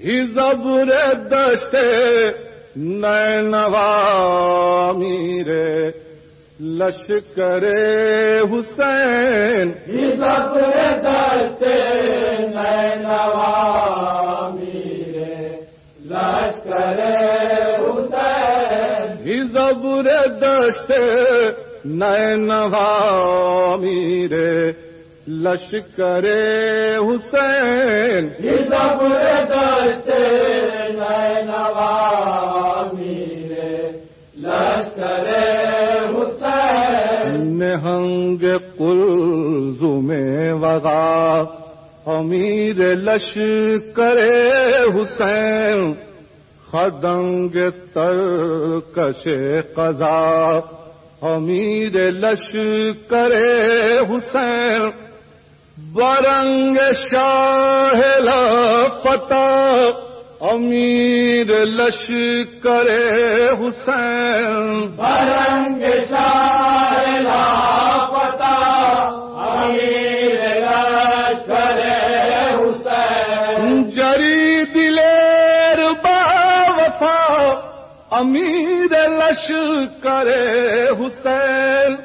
زبر دشت نینوا میرے لشکر حسین۔ زبر دشت نینوا میرے لشکر حسین۔ زبر دشت نینوا میرے لشکر حسین۔ لشکر حسین نہنگ کلزم وغا۔ امیر لشکر حسین۔ خدنگ ترکش قضا۔ امیر لشکر حسین۔ برنگ شاہ فتح امیر لشکر حسین۔ برنگ شاہ پتا امیر لشکر حسین۔ جری دلیر با وفا امیر لشکر حسین۔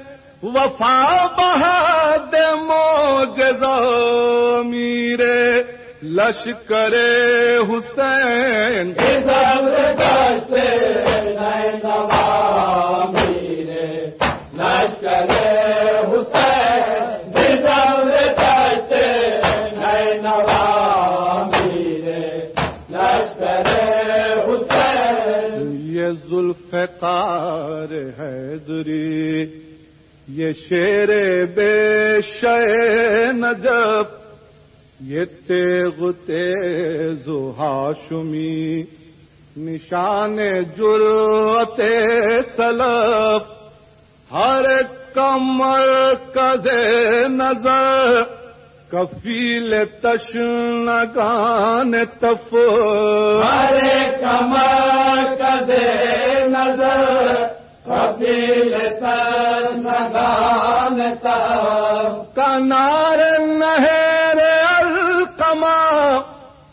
وفا بہاد لشکر حسین۔ نینوا میرے لشکر حسین۔ لشکر حسین۔ یہ ذوالفقار حیدری۔ یہ شیر بے شے نجب، یہ تیغ تیز ہاشمی، نشان جرت سلب ہر کمر کدے نظر، کفیل تشنگان تف ہر کمر کدے نظر کنار نہر القما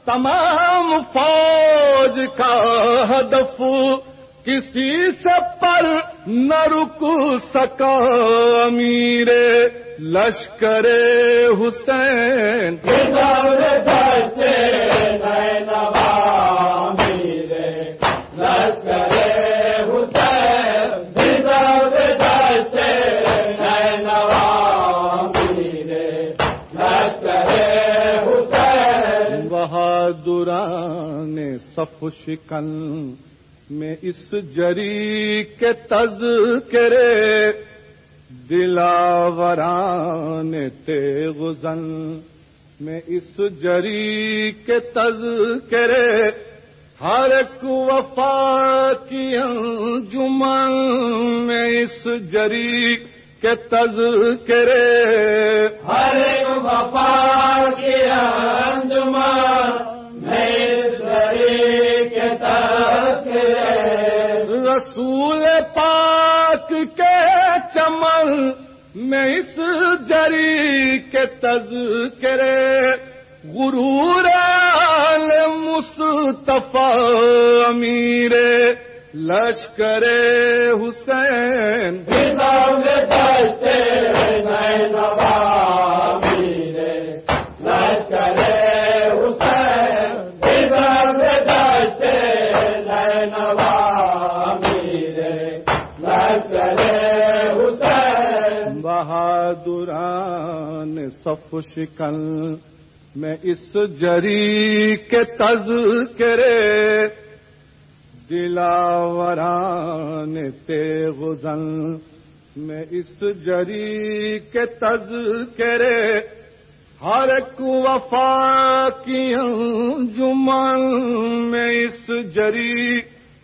تمام فوج کا ہدف کسی سے پر نہ رک سکا، امیر لشکر حسین۔ شکن میں اس جری کے تذکرے، دلاوران تیغزن میں اس جری کے تذکرے، ہر ایک وفا کی انجمن میں اس جری کے تذکرے، ہر ایک وفا کے انجمن رسول پاک کے چمن میں اس جری کے تذکرے غرور آل مصطفیٰ امیر لشکر حسین بہادران صف میں اس جری کے تذکرے دلاوران تیغزن میں اس جری کے تذکرے ہر ایک وفا کی انجمن میں اس جری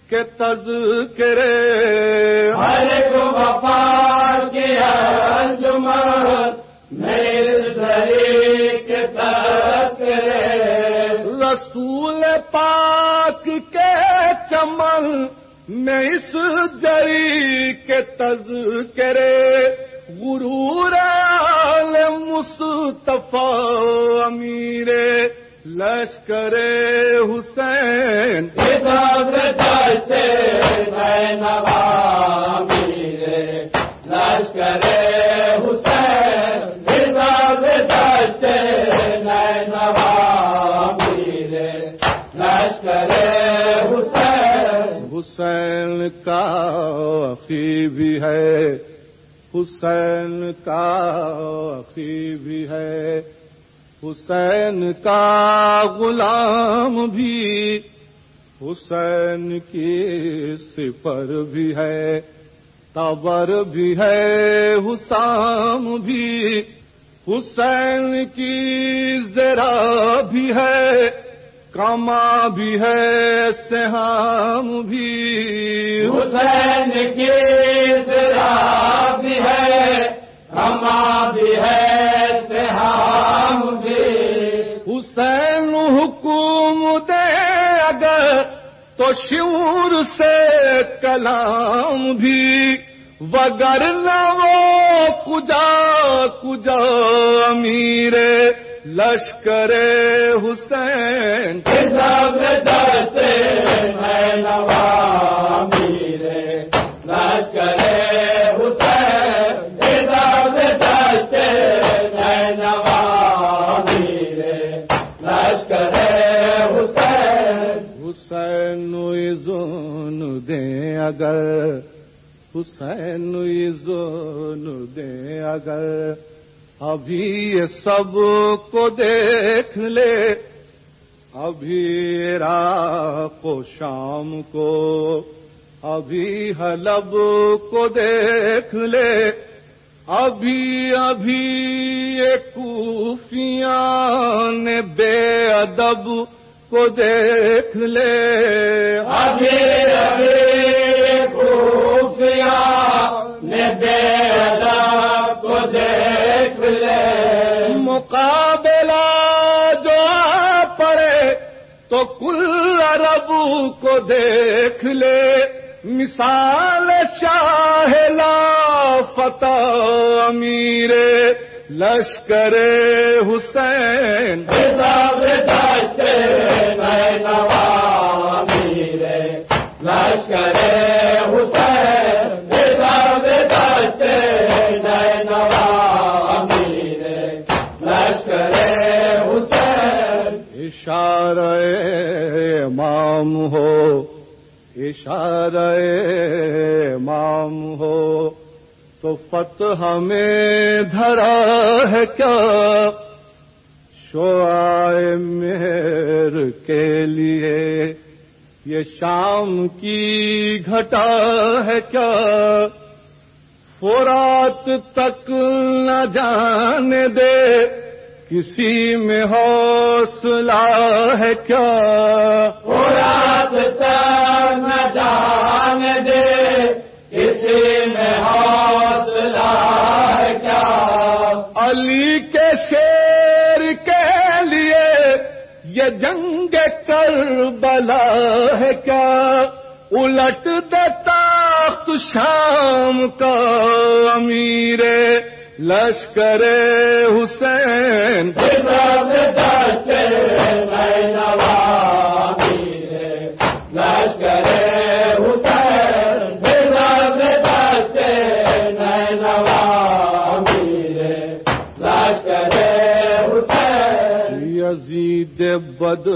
کے تذکرے ہر ایک وفا کے چمن میں اس جری کے تذکرے غرور آل مصطفیٰ امیر لشکر حسین لشکر کا اخی بھی ہے۔ حسین کا اخی بھی ہے۔ حسین کا غلام بھی۔ حسین کی سفر بھی ہے۔ تبر بھی ہے۔ حسام بھی۔ حسین کی ذرا بھی ہے۔ کما بھی ہے سہام بھی۔ حسین ذرا بھی ہے ہما بھی ہے سہام بھی۔ حسین حکوم دے اگر تو شور سے کلام بھی۔ وگر نہ وہ کجا کجا میرے لشکر حسین۔ لشکر حسین حسین۔ زون دیں اگر۔ حسین زون دیں اگر۔ ابھی یہ سب کو دیکھ لے، ابھی عراق شام کو، ابھی حلب کو دیکھ لے، ابھی ابھی یہ کوفیاں نے بے ادب کو دیکھ لے۔ ابھی ابھی خوفیا نے بے ادب کو دیکھ مقابلہ جو آ پڑے تو کل عرب کو دیکھ لے۔ مثال شاہ لا فتح امیر لشکر حسین۔ اشارہ امام ہو تو فتح میں دھرا ہے کیا؟ شعائے مہر کے لیے یہ شام کی گھٹا ہے کیا؟ فرات تک نہ جانے دے کسی میں حوصلہ ہے کیا؟ رات تک نہ جان دے کسی میں حوصلہ ہے کیا؟ علی کے شیر کے لیے یہ جنگ کربلا ہے کیا؟ الٹ دیتا شام کا امیر لشکر حسین۔ لشکر یزید بد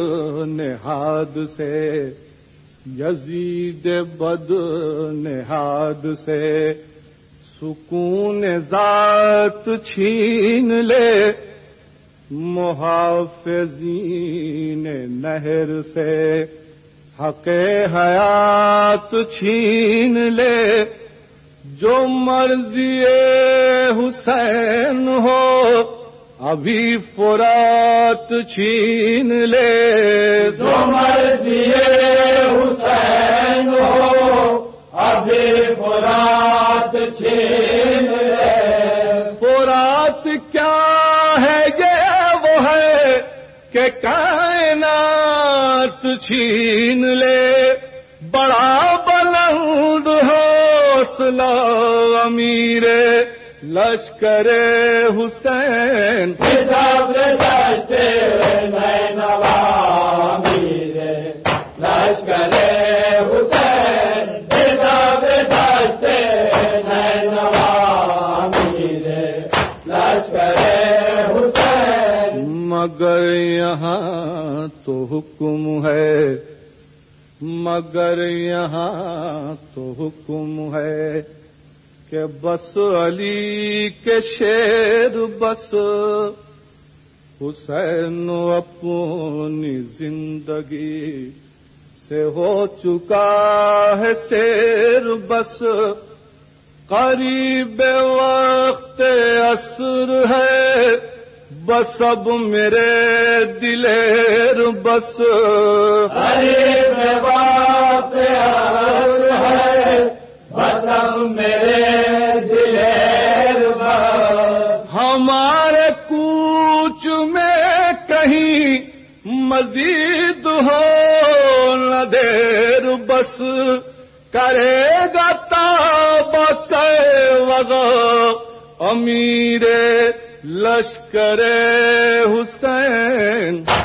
نہاد سے یزید بد نہاد سے۔ سکون ذات چھین لے، محافظین نہر سے حق حیات چھین لے۔ جو مرضی حسین ہو، ابھی فرات چھین لے۔ جو مرضی حسین ہو فرات چھین لے۔ فرات کیا ہے یہ وہ ہے کہ کائنات چھین لے۔ بڑا بلند حوصلہ امیر لشکر حسین۔ حکم ہے۔ مگر یہاں تو حکم ہے کہ بس علی کے شیر بس حسین اپنی زندگی سے ہو چکا ہے شیر بس۔ قریب وقت اثر ہے۔ بس اب میرے دلیر بس۔ ہے بسم میرے دلیر بس۔ ہمارے کوچ میں کہیں مزید ہو نہ دیر بس۔ کرے گا تاب وغ امیر لشکر کرے حسین۔